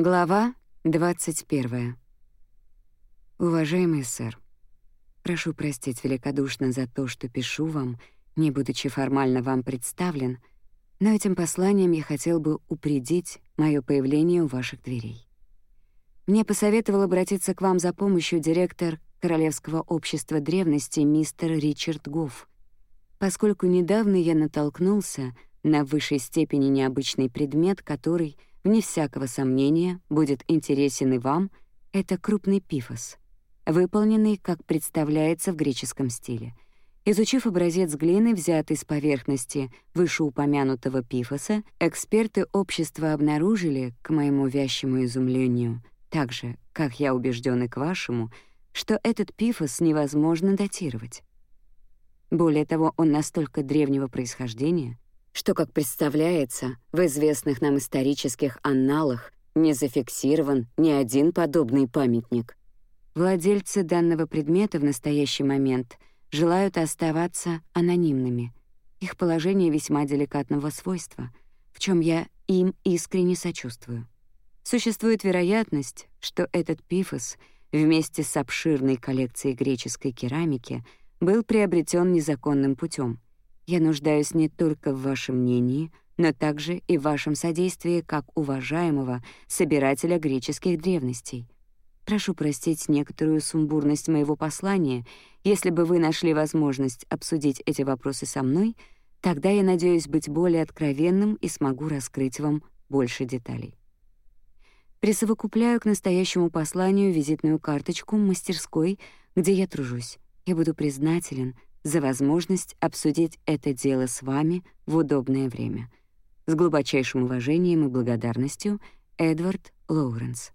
Глава 21. Уважаемый сэр, прошу простить великодушно за то, что пишу вам, не будучи формально вам представлен, но этим посланием я хотел бы упредить мое появление у ваших дверей. Мне посоветовал обратиться к вам за помощью директор Королевского общества древности мистер Ричард Гофф, поскольку недавно я натолкнулся на высшей степени необычный предмет, который — вне всякого сомнения, будет интересен и вам, это крупный пифос, выполненный, как представляется в греческом стиле. Изучив образец глины, взятый с поверхности вышеупомянутого пифоса, эксперты общества обнаружили, к моему вящему изумлению, так же, как я убежден и к вашему, что этот пифос невозможно датировать. Более того, он настолько древнего происхождения, что, как представляется, в известных нам исторических анналах не зафиксирован ни один подобный памятник. Владельцы данного предмета в настоящий момент желают оставаться анонимными. Их положение весьма деликатного свойства, в чем я им искренне сочувствую. Существует вероятность, что этот пифос вместе с обширной коллекцией греческой керамики был приобретен незаконным путем — я нуждаюсь не только в вашем мнении, но также и в вашем содействии как уважаемого собирателя греческих древностей. Прошу простить некоторую сумбурность моего послания. Если бы вы нашли возможность обсудить эти вопросы со мной, тогда я надеюсь быть более откровенным и смогу раскрыть вам больше деталей. Присовокупляю к настоящему посланию визитную карточку мастерской, где я тружусь. Я буду признателен — за возможность обсудить это дело с вами в удобное время. С глубочайшим уважением и благодарностью, Эдвард Лоуренс.